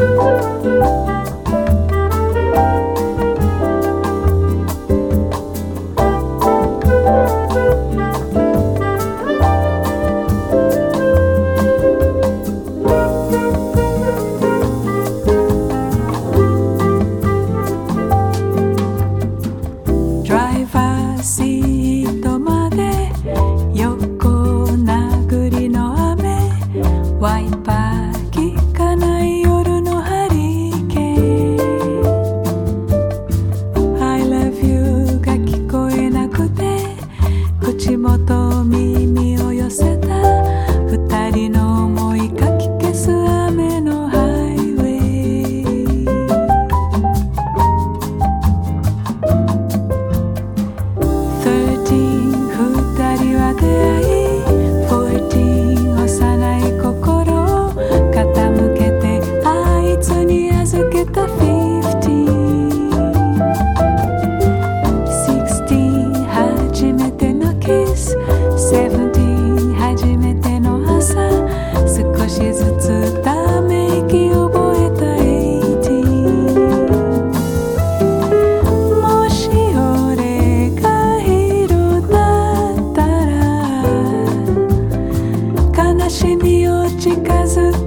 Música Hashimoto mi de casa